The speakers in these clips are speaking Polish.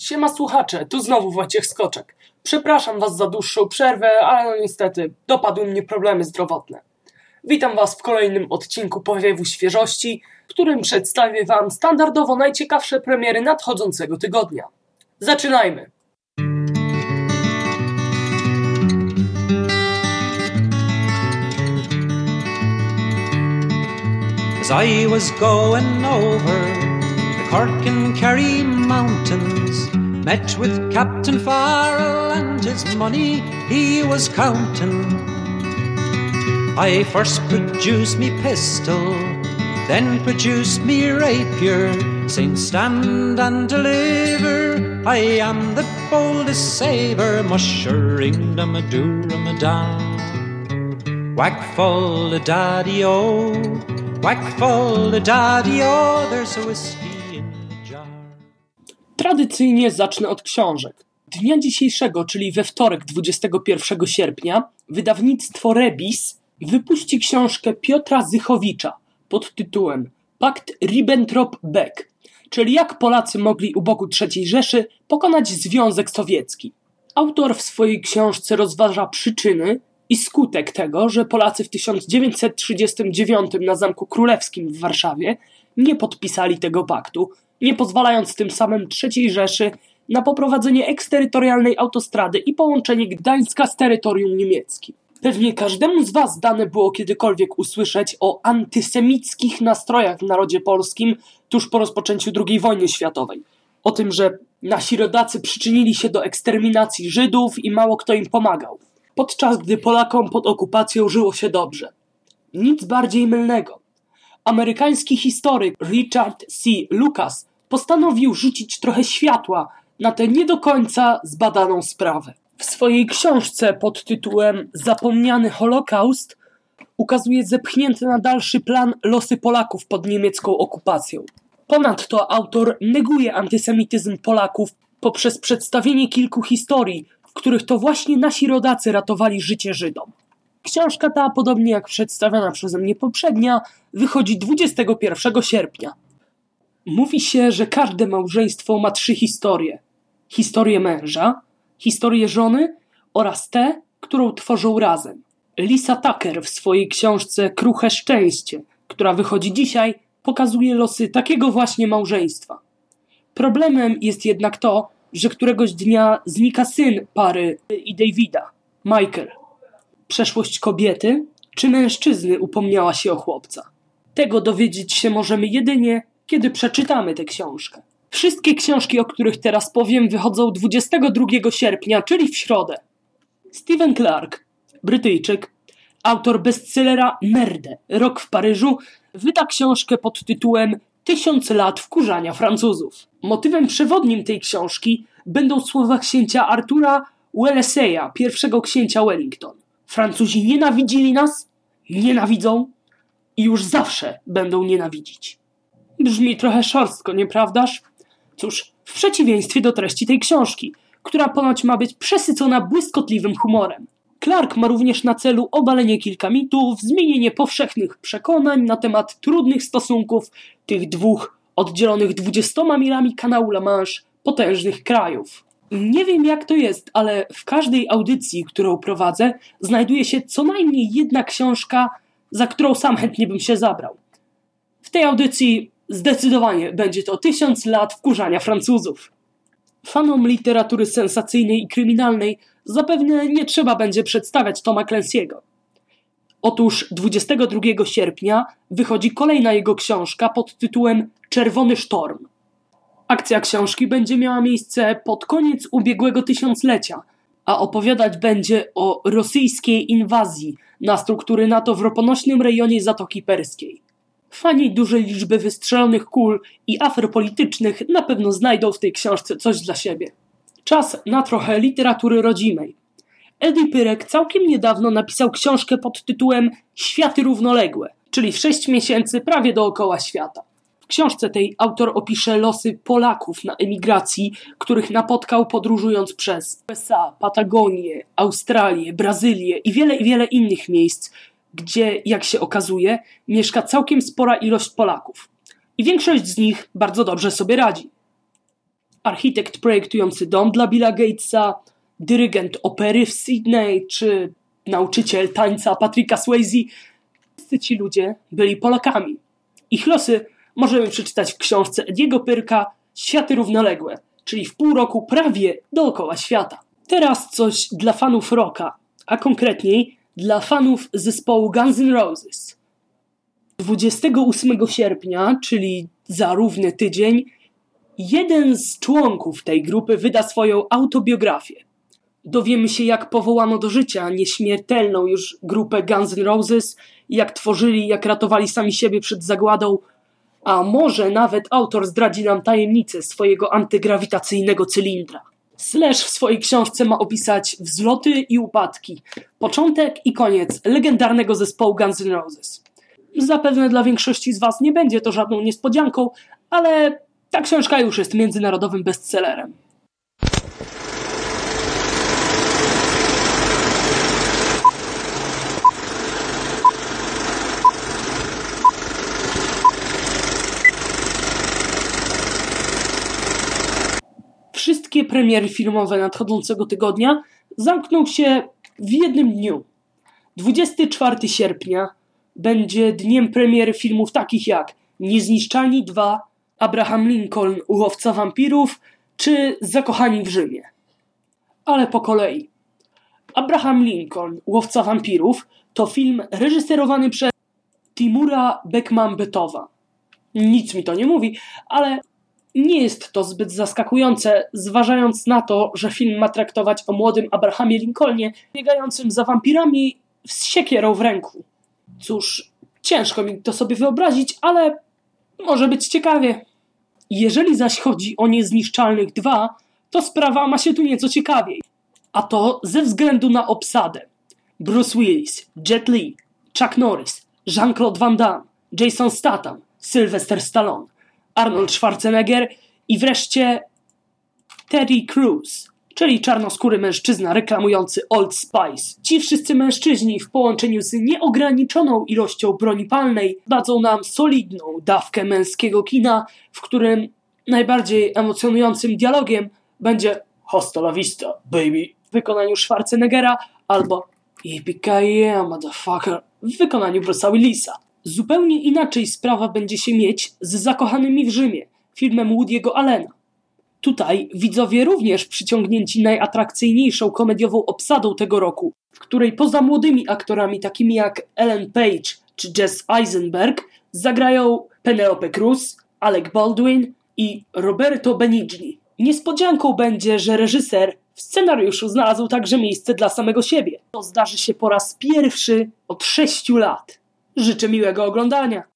Siema słuchacze, tu znowu Wojciech Skoczek. Przepraszam Was za dłuższą przerwę, ale no niestety dopadły mnie problemy zdrowotne. Witam Was w kolejnym odcinku Powiewu Świeżości, w którym przedstawię Wam standardowo najciekawsze premiery nadchodzącego tygodnia. Zaczynajmy! As I was going over Cork and Kerry mountains, met with Captain Farrell and his money he was counting. I first produced me pistol, then produced me rapier, saying stand and deliver. I am the boldest saver, mushering them a doorum a down. Whack full of daddy o, whack full of daddy o, there's a the jar. Tradycyjnie zacznę od książek. Dnia dzisiejszego, czyli we wtorek 21 sierpnia, wydawnictwo Rebis wypuści książkę Piotra Zychowicza pod tytułem Pakt Ribbentrop-Beck, czyli jak Polacy mogli u boku III Rzeszy pokonać Związek Sowiecki. Autor w swojej książce rozważa przyczyny i skutek tego, że Polacy w 1939 na Zamku Królewskim w Warszawie nie podpisali tego paktu, nie pozwalając tym samym III Rzeszy na poprowadzenie eksterytorialnej autostrady i połączenie Gdańska z terytorium niemieckim. Pewnie każdemu z Was dane było kiedykolwiek usłyszeć o antysemickich nastrojach w narodzie polskim tuż po rozpoczęciu II wojny światowej. O tym, że nasi rodacy przyczynili się do eksterminacji Żydów i mało kto im pomagał, podczas gdy Polakom pod okupacją żyło się dobrze. Nic bardziej mylnego. Amerykański historyk Richard C. Lucas postanowił rzucić trochę światła na tę nie do końca zbadaną sprawę. W swojej książce pod tytułem Zapomniany Holokaust ukazuje zepchnięte na dalszy plan losy Polaków pod niemiecką okupacją. Ponadto autor neguje antysemityzm Polaków poprzez przedstawienie kilku historii, w których to właśnie nasi rodacy ratowali życie Żydom. Książka ta, podobnie jak przedstawiona przeze mnie poprzednia, wychodzi 21 sierpnia. Mówi się, że każde małżeństwo ma trzy historie: historię męża, historię żony oraz tę, którą tworzą razem. Lisa Tucker w swojej książce Kruche Szczęście, która wychodzi dzisiaj, pokazuje losy takiego właśnie małżeństwa. Problemem jest jednak to, że któregoś dnia znika syn pary i Davida, Michael. Przeszłość kobiety czy mężczyzny upomniała się o chłopca. Tego dowiedzieć się możemy jedynie, kiedy przeczytamy tę książkę. Wszystkie książki, o których teraz powiem, wychodzą 22 sierpnia, czyli w środę. Stephen Clark, Brytyjczyk, autor bestsellera Merde, Rok w Paryżu, wyda książkę pod tytułem Tysiąc lat wkurzania Francuzów. Motywem przewodnim tej książki będą słowa księcia Artura Wellesley'a, pierwszego księcia Wellington. Francuzi nienawidzili nas, nienawidzą i już zawsze będą nienawidzić. Brzmi trochę szorstko, nieprawdaż? Cóż, w przeciwieństwie do treści tej książki, która ponoć ma być przesycona błyskotliwym humorem. Clark ma również na celu obalenie kilka mitów, zmienienie powszechnych przekonań na temat trudnych stosunków tych dwóch oddzielonych dwudziestoma milami kanału La Manche potężnych krajów. Nie wiem jak to jest, ale w każdej audycji, którą prowadzę, znajduje się co najmniej jedna książka, za którą sam chętnie bym się zabrał. W tej audycji zdecydowanie będzie to tysiąc lat wkurzania Francuzów. Fanom literatury sensacyjnej i kryminalnej zapewne nie trzeba będzie przedstawiać Toma Clancy'ego. Otóż 22 sierpnia wychodzi kolejna jego książka pod tytułem Czerwony Sztorm. Akcja książki będzie miała miejsce pod koniec ubiegłego tysiąclecia, a opowiadać będzie o rosyjskiej inwazji na struktury NATO w roponośnym rejonie Zatoki Perskiej. Fani dużej liczby wystrzelonych kul i afer politycznych na pewno znajdą w tej książce coś dla siebie. Czas na trochę literatury rodzimej. Eddie Pyrek całkiem niedawno napisał książkę pod tytułem Światy równoległe, czyli w sześć miesięcy prawie dookoła świata. W książce tej autor opisze losy Polaków na emigracji, których napotkał podróżując przez USA, Patagonię, Australię, Brazylię i wiele, wiele innych miejsc, gdzie, jak się okazuje, mieszka całkiem spora ilość Polaków. I większość z nich bardzo dobrze sobie radzi. architekt projektujący dom dla Billa Gatesa, dyrygent opery w Sydney czy nauczyciel tańca Patricka Swayze. Wszyscy ci ludzie byli Polakami. Ich losy możemy przeczytać w książce Ediego Pyrka Światy równoległe, czyli w pół roku prawie dookoła świata. Teraz coś dla fanów rocka, a konkretniej dla fanów zespołu Guns N' Roses. 28 sierpnia, czyli za równy tydzień, jeden z członków tej grupy wyda swoją autobiografię. Dowiemy się, jak powołano do życia nieśmiertelną już grupę Guns N' Roses, jak tworzyli, jak ratowali sami siebie przed zagładą, a może nawet autor zdradzi nam tajemnicę swojego antygrawitacyjnego cylindra. Slash w swojej książce ma opisać wzloty i upadki, początek i koniec legendarnego zespołu Guns N' Roses. Zapewne dla większości z Was nie będzie to żadną niespodzianką, ale ta książka już jest międzynarodowym bestsellerem. Wszystkie premiery filmowe nadchodzącego tygodnia zamkną się w jednym dniu. 24 sierpnia będzie dniem premiery filmów takich jak Niezniszczalni 2, Abraham Lincoln, Łowca Wampirów czy Zakochani w Rzymie. Ale po kolei. Abraham Lincoln, Łowca Wampirów to film reżyserowany przez Timura Beckman-Betowa. Nic mi to nie mówi, ale nie jest to zbyt zaskakujące, zważając na to, że film ma traktować o młodym Abrahamie Lincolnie biegającym za wampirami z siekierą w ręku. Cóż, ciężko mi to sobie wyobrazić, ale może być ciekawie. Jeżeli zaś chodzi o Niezniszczalnych 2, to sprawa ma się tu nieco ciekawiej. A to ze względu na obsadę. Bruce Willis, Jet Li, Chuck Norris, Jean-Claude Van Damme, Jason Statham, Sylvester Stallone, Arnold Schwarzenegger i wreszcie Terry Crews, czyli czarnoskóry mężczyzna reklamujący Old Spice. Ci wszyscy mężczyźni w połączeniu z nieograniczoną ilością broni palnej dadzą nam solidną dawkę męskiego kina, w którym najbardziej emocjonującym dialogiem będzie Hasta la vista, baby w wykonaniu Schwarzeneggera albo Yippee motherfucker w wykonaniu Bruce'a Willisa. Zupełnie inaczej sprawa będzie się mieć z Zakochanymi w Rzymie, filmem Woody'ego Allena. Tutaj widzowie również przyciągnięci najatrakcyjniejszą komediową obsadą tego roku, w której poza młodymi aktorami takimi jak Ellen Page czy Jess Eisenberg zagrają Penelope Cruz, Alec Baldwin i Roberto Benigni. Niespodzianką będzie, że reżyser w scenariuszu znalazł także miejsce dla samego siebie. To zdarzy się po raz pierwszy od sześciu lat. Życzę miłego oglądania.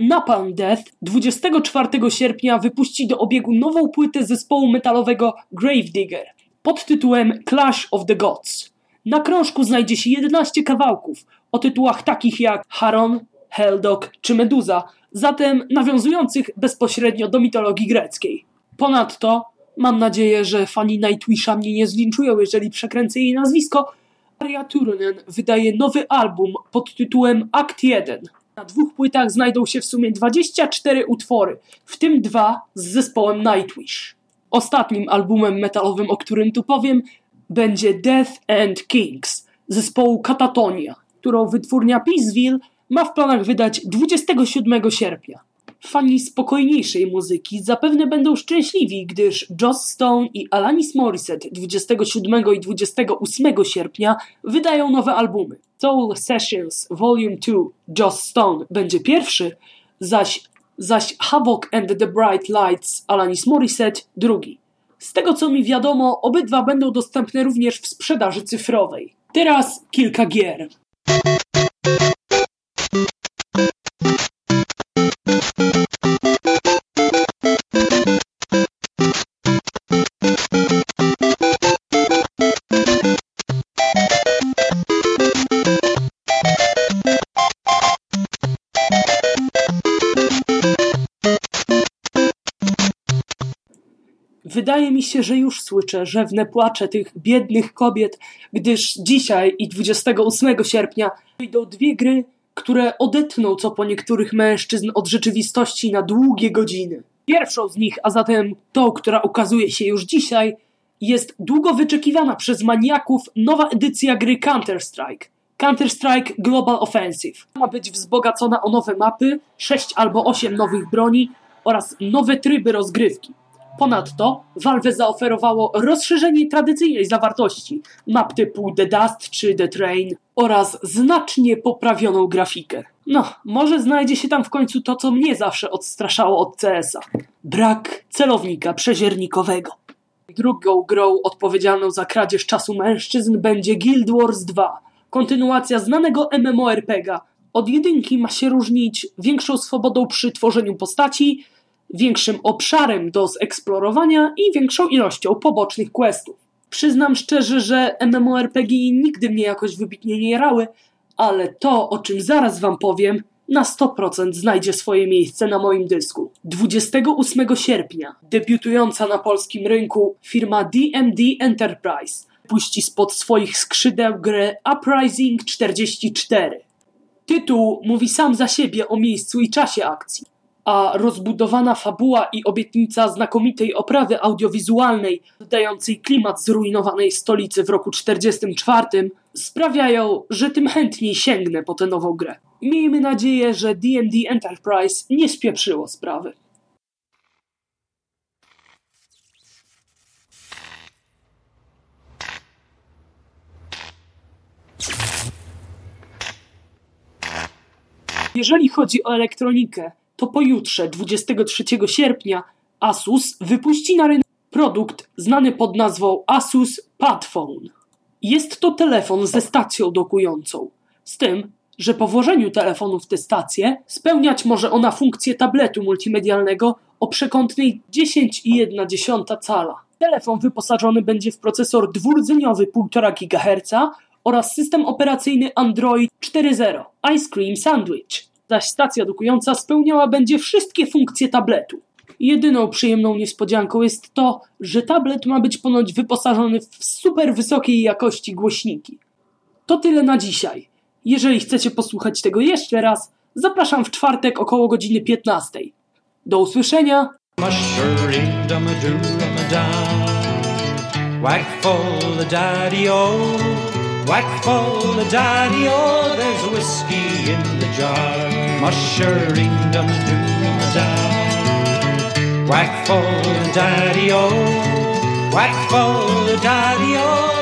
Napalm Death 24 sierpnia wypuści do obiegu nową płytę zespołu metalowego Gravedigger pod tytułem Clash of the Gods. Na krążku znajdzie się 11 kawałków o tytułach takich jak Haron, Helldog czy Meduza, zatem nawiązujących bezpośrednio do mitologii greckiej. Ponadto mam nadzieję, że fani Nightwisha mnie nie zlinczują, jeżeli przekręcę jej nazwisko. Maria Turunen wydaje nowy album pod tytułem Akt 1. Na dwóch płytach znajdą się w sumie 24 utwory, w tym dwa z zespołem Nightwish. Ostatnim albumem metalowym, o którym tu powiem, będzie Death and Kings zespołu Katatonia, którą wytwórnia Peaceville ma w planach wydać 27 sierpnia. Fani spokojniejszej muzyki zapewne będą szczęśliwi, gdyż Joss Stone i Alanis Morissette 27 i 28 sierpnia wydają nowe albumy. Soul Sessions Volume 2 Joss Stone będzie pierwszy, zaś, zaś Havoc and the Bright Lights Alanis Morissette drugi. Z tego co mi wiadomo, obydwa będą dostępne również w sprzedaży cyfrowej. Teraz kilka gier. Wydaje mi się, że już słyszę rzewne płacze tych biednych kobiet, gdyż dzisiaj i 28 sierpnia wyjdą dwie gry, które odetną co po niektórych mężczyzn od rzeczywistości na długie godziny. Pierwszą z nich, a zatem tą, która ukazuje się już dzisiaj, jest długo wyczekiwana przez maniaków nowa edycja gry Counter-Strike. Counter-Strike Global Offensive. Ma być wzbogacona o nowe mapy, 6 albo 8 nowych broni oraz nowe tryby rozgrywki. Ponadto Valve zaoferowało rozszerzenie tradycyjnej zawartości map typu The Dust czy The Train oraz znacznie poprawioną grafikę. No, może znajdzie się tam w końcu to, co mnie zawsze odstraszało od CS-a. Brak celownika przeziernikowego. Drugą grą odpowiedzialną za kradzież czasu mężczyzn będzie Guild Wars 2, kontynuacja znanego MMORPG'a. Od jedynki ma się różnić większą swobodą przy tworzeniu postaci, większym obszarem do zeksplorowania i większą ilością pobocznych questów. Przyznam szczerze, że MMORPG nigdy mnie jakoś wybitnie nie jarały, ale to, o czym zaraz wam powiem, na 100% znajdzie swoje miejsce na moim dysku. 28 sierpnia debiutująca na polskim rynku firma DMD Enterprise puści spod swoich skrzydeł grę Uprising 44. Tytuł mówi sam za siebie o miejscu i czasie akcji a rozbudowana fabuła i obietnica znakomitej oprawy audiowizualnej, dającej klimat zrujnowanej stolicy w roku 1944, sprawiają, że tym chętniej sięgnę po tę nową grę. Miejmy nadzieję, że D&D Enterprise nie spieprzyło sprawy. Jeżeli chodzi o elektronikę, to pojutrze, 23 sierpnia, Asus wypuści na rynek produkt znany pod nazwą Asus Padphone. Jest to telefon ze stacją dokującą, z tym, że po włożeniu telefonu w tę stację spełniać może ona funkcję tabletu multimedialnego o przekątnej 10,1 cala. Telefon wyposażony będzie w procesor dwurdzeniowy 1,5 GHz oraz system operacyjny Android 4.0 Ice Cream Sandwich zaś stacja dokująca spełniała będzie wszystkie funkcje tabletu. Jedyną przyjemną niespodzianką jest to, że tablet ma być ponoć wyposażony w super wysokiej jakości głośniki. To tyle na dzisiaj. Jeżeli chcecie posłuchać tego jeszcze raz, zapraszam w czwartek około godziny 15. Do usłyszenia! Whack full the daddy-o, whack full the daddy-o, there's whiskey in the jar. mushering dum dum da. Whack for daddy o, whack for daddy o.